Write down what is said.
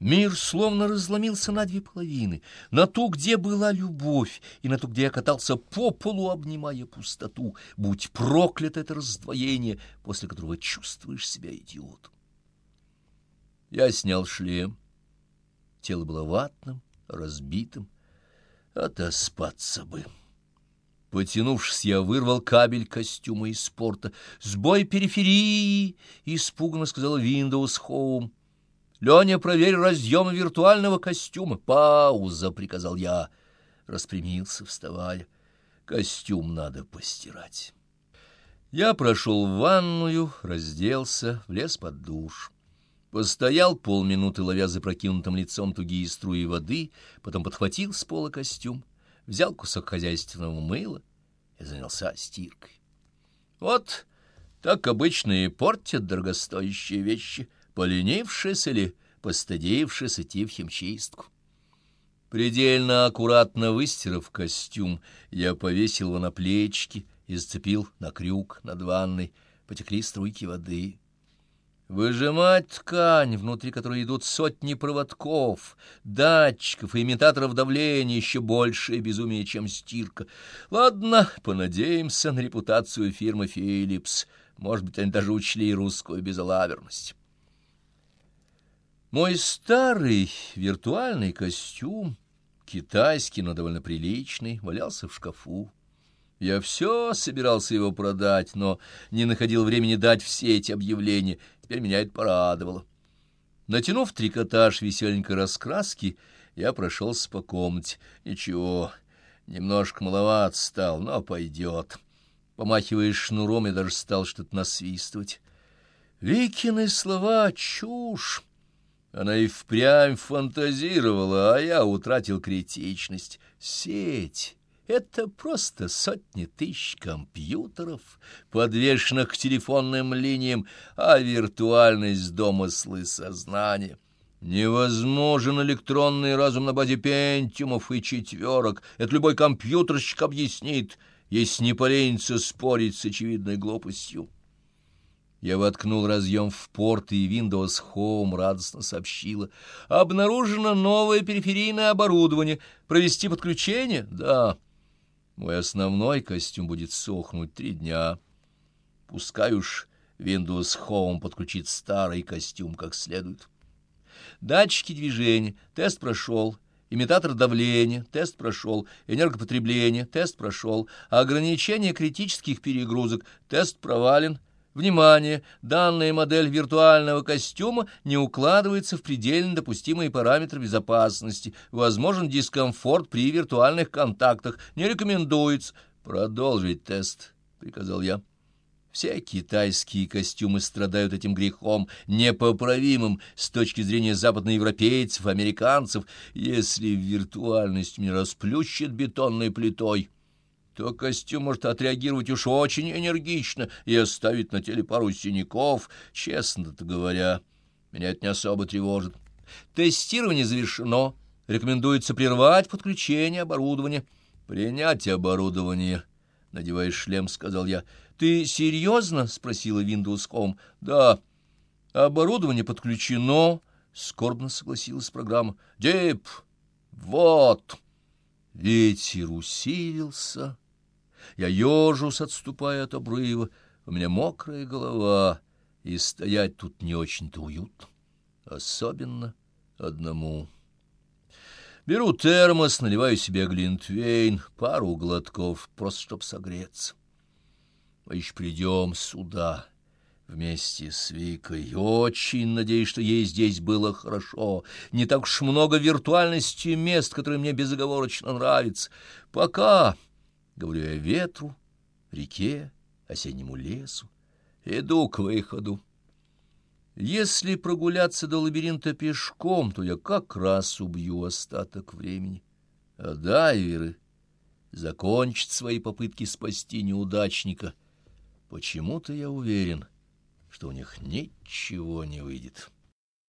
Мир словно разломился на две половины, на ту, где была любовь, и на ту, где я катался по полу, обнимая пустоту. Будь проклято это раздвоение, после которого чувствуешь себя идиотом. Я снял шлем. Тело было ватным, разбитым. Отоспаться бы. Потянувшись, я вырвал кабель костюма из спорта. «Сбой периферии!» — испуганно сказал Windows Home. «Леня, проверь разъем виртуального костюма!» «Пауза!» — приказал я. Распрямился, вставая. «Костюм надо постирать». Я прошел в ванную, разделся, влез под душ. Постоял полминуты, ловя запрокинутым лицом тугие струи воды, потом подхватил с пола костюм, взял кусок хозяйственного мыла и занялся стиркой. Вот так обычно и портят дорогостоящие вещи, поленившись или постыдившись идти в химчистку. Предельно аккуратно выстирав костюм, я повесил его на плечики и зацепил на крюк над ванной. Потекли струйки воды. Выжимать ткань, внутри которой идут сотни проводков, датчиков и имитаторов давления, еще большее безумие, чем стирка. Ладно, понадеемся на репутацию фирмы «Филлипс». Может быть, они даже учли русскую безалаберность. Мой старый виртуальный костюм, китайский, но довольно приличный, валялся в шкафу. Я все собирался его продать, но не находил времени дать все эти объявления. Теперь меня это порадовало. Натянув трикотаж веселенькой раскраски, я прошелся по комнате. Ничего, немножко маловат стал, но пойдет. Помахивая шнуром, я даже стал что-то насвистывать. Викины слова — чушь. Она и впрямь фантазировала, а я утратил критичность. Сеть это просто сотни тысяч компьютеров, подвешенных к телефонным линиям, а виртуальность — домыслы сознания. Невозможен электронный разум на базе пентиумов и четверок. Это любой компьютерщик объяснит, если не поленится спорить с очевидной глупостью. Я воткнул разъем в порт, и Windows Home радостно сообщила. Обнаружено новое периферийное оборудование. Провести подключение? Да. Мой основной костюм будет сохнуть три дня. Пускай уж Windows Home подключит старый костюм как следует. Датчики движения, тест прошел. Имитатор давления, тест прошел. Энергопотребление, тест прошел. Ограничение критических перегрузок, тест провален. Внимание! Данная модель виртуального костюма не укладывается в предельно допустимые параметры безопасности. Возможен дискомфорт при виртуальных контактах. Не рекомендуется. Продолжить тест, — приказал я. Все китайские костюмы страдают этим грехом, непоправимым с точки зрения западноевропейцев, американцев, если виртуальность меня расплющит бетонной плитой то костюм может отреагировать уж очень энергично и оставить на теле пару синяков. Честно-то говоря, меня это не особо тревожит. Тестирование завершено. Рекомендуется прервать подключение оборудования. Принять оборудование, надевая шлем, сказал я. Ты серьезно? спросила Windows Home. Да. Оборудование подключено, скорбно согласилась программа. Дип, вот. Ветер усилился. Я ежусь, отступая от обрыва. У меня мокрая голова, и стоять тут не очень-то уютно. Особенно одному. Беру термос, наливаю себе глинтвейн, пару глотков, просто чтоб согреться. Мы еще придем сюда вместе с Викой. Очень надеюсь, что ей здесь было хорошо. Не так уж много виртуальности мест, которые мне безоговорочно нравятся. Пока, говорю я ветру, реке, осеннему лесу, иду к выходу. Если прогуляться до лабиринта пешком, то я как раз убью остаток времени. А дайверы закончат свои попытки спасти неудачника. Почему-то я уверен — что у них ничего не выйдет.